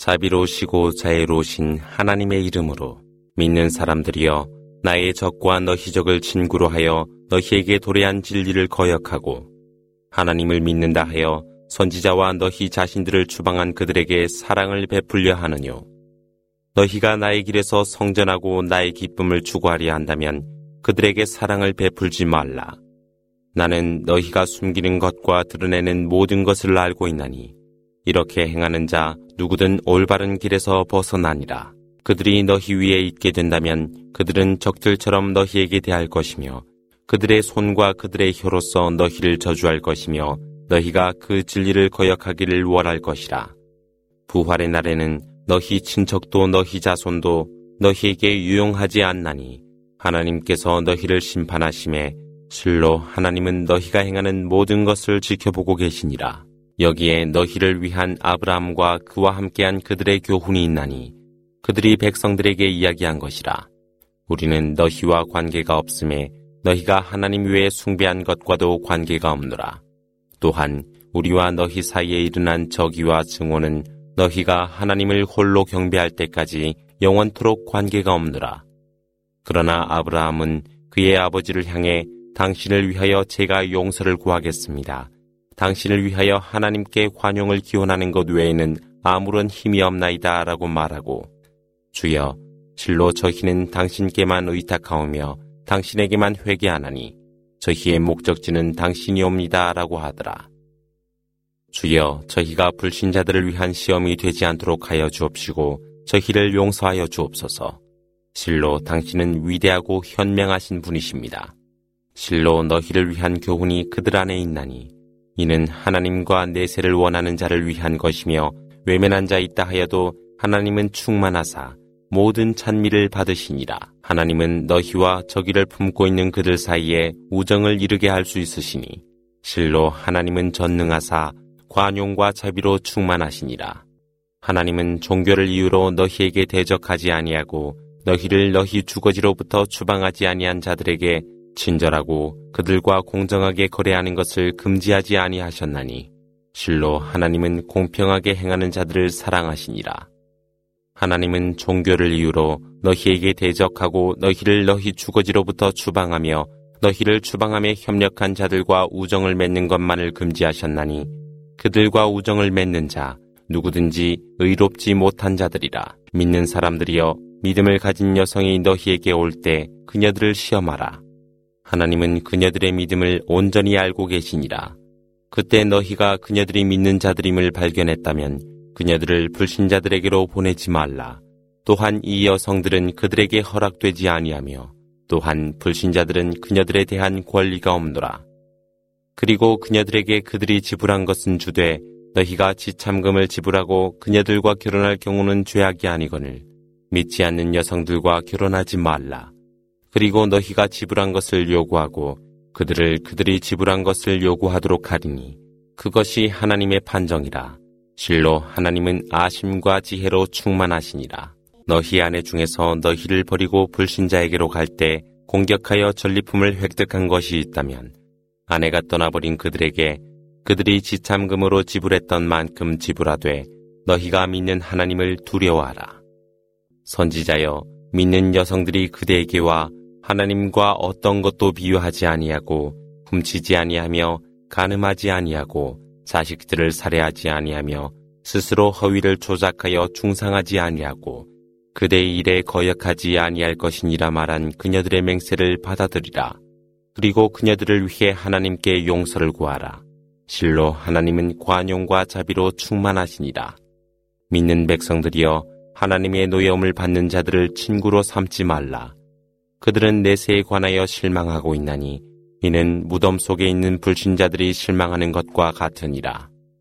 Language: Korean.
자비로우시고 자애로우신 하나님의 이름으로 믿는 사람들이여 나의 적과 너희 적을 친구로 하여 너희에게 도래한 진리를 거역하고 하나님을 믿는다 하여 선지자와 너희 자신들을 추방한 그들에게 사랑을 베풀려 하느뇨. 너희가 나의 길에서 성전하고 나의 기쁨을 추구하려 한다면 그들에게 사랑을 베풀지 말라. 나는 너희가 숨기는 것과 드러내는 모든 것을 알고 있나니 이렇게 행하는 자 누구든 올바른 길에서 벗어나니라. 그들이 너희 위에 있게 된다면 그들은 적들처럼 너희에게 대할 것이며 그들의 손과 그들의 혀로서 너희를 저주할 것이며 너희가 그 진리를 거역하기를 원할 것이라. 부활의 날에는 너희 친척도 너희 자손도 너희에게 유용하지 않나니 하나님께서 너희를 심판하심에 실로 하나님은 너희가 행하는 모든 것을 지켜보고 계시니라. 여기에 너희를 위한 아브라함과 그와 함께한 그들의 교훈이 있나니 그들이 백성들에게 이야기한 것이라. 우리는 너희와 관계가 없음에 너희가 하나님 외에 숭배한 것과도 관계가 없노라. 또한 우리와 너희 사이에 일어난 적의와 증오는 너희가 하나님을 홀로 경배할 때까지 영원토록 관계가 없노라. 그러나 아브라함은 그의 아버지를 향해 당신을 위하여 제가 용서를 구하겠습니다. 당신을 위하여 하나님께 관용을 기원하는 것 외에는 아무런 힘이 없나이다 라고 말하고 주여 실로 저희는 당신께만 의탁하오며 당신에게만 회개하나니 저희의 목적지는 당신이옵니다 라고 하더라. 주여 저희가 불신자들을 위한 시험이 되지 않도록 하여 주옵시고 저희를 용서하여 주옵소서. 실로 당신은 위대하고 현명하신 분이십니다. 실로 너희를 위한 교훈이 그들 안에 있나니 이는 하나님과 내세를 원하는 자를 위한 것이며 외면한 자 있다 하여도 하나님은 충만하사 모든 찬미를 받으시니라. 하나님은 너희와 저기를 품고 있는 그들 사이에 우정을 이루게 할 수 있으시니 실로 하나님은 전능하사 관용과 자비로 충만하시니라. 하나님은 종교를 이유로 너희에게 대적하지 아니하고 너희를 너희 주거지로부터 추방하지 아니한 자들에게 친절하고 그들과 공정하게 거래하는 것을 금지하지 아니하셨나니 실로 하나님은 공평하게 행하는 자들을 사랑하시니라. 하나님은 종교를 이유로 너희에게 대적하고 너희를 너희 주거지로부터 추방하며 너희를 추방함에 협력한 자들과 우정을 맺는 것만을 금지하셨나니 그들과 우정을 맺는 자 누구든지 의롭지 못한 자들이라 믿는 사람들이여 믿음을 가진 여성이 너희에게 올 때 그녀들을 시험하라 하나님은 그녀들의 믿음을 온전히 알고 계시니라. 그때 너희가 그녀들이 믿는 자들임을 발견했다면 그녀들을 불신자들에게로 보내지 말라. 또한 이 여성들은 그들에게 허락되지 아니하며 또한 불신자들은 그녀들에 대한 권리가 없노라. 그리고 그녀들에게 그들이 지불한 것은 주되 너희가 지참금을 지불하고 그녀들과 결혼할 경우는 죄악이 아니거늘 믿지 않는 여성들과 결혼하지 말라. 그리고 너희가 지불한 것을 요구하고 그들을 그들이 지불한 것을 요구하도록 하리니 그것이 하나님의 판정이라. 실로 하나님은 아심과 지혜로 충만하시니라. 너희 아내 중에서 너희를 버리고 불신자에게로 갈 때 공격하여 전리품을 획득한 것이 있다면 아내가 떠나버린 그들에게 그들이 지참금으로 지불했던 만큼 지불하되 너희가 믿는 하나님을 두려워하라. 선지자여 믿는 여성들이 그대에게 와 하나님과 어떤 것도 비유하지 아니하고 훔치지 아니하며 가늠하지 아니하고 자식들을 살해하지 아니하며 스스로 허위를 조작하여 중상하지 아니하고 그대의 일에 거역하지 아니할 것이니라 말한 그녀들의 맹세를 받아들이라. 그리고 그녀들을 위해 하나님께 용서를 구하라. 실로 하나님은 관용과 자비로 충만하시니라. 믿는 백성들이여 하나님의 노여움을 받는 자들을 친구로 삼지 말라. 그들은 내세에 관하여 실망하고 있나니 이는 무덤 속에 있는 불신자들이 실망하는 것과 같으니라.